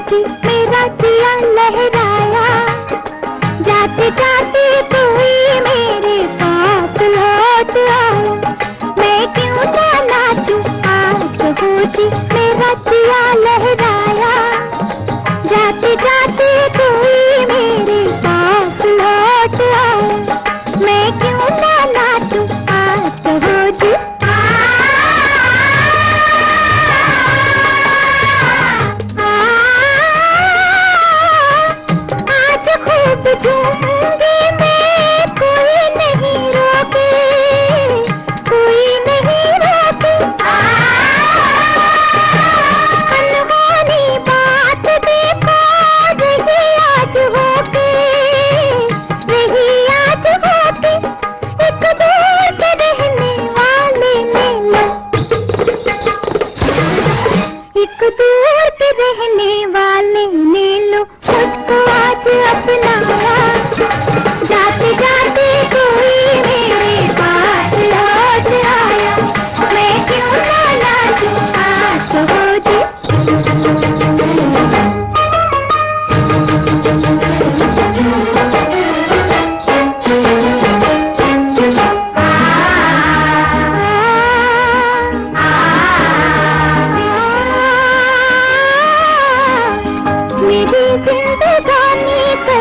थी मेरा लहराया। जाते जाते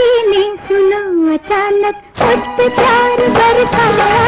किसी ने सुना अचानक कुछ प्यार बरसा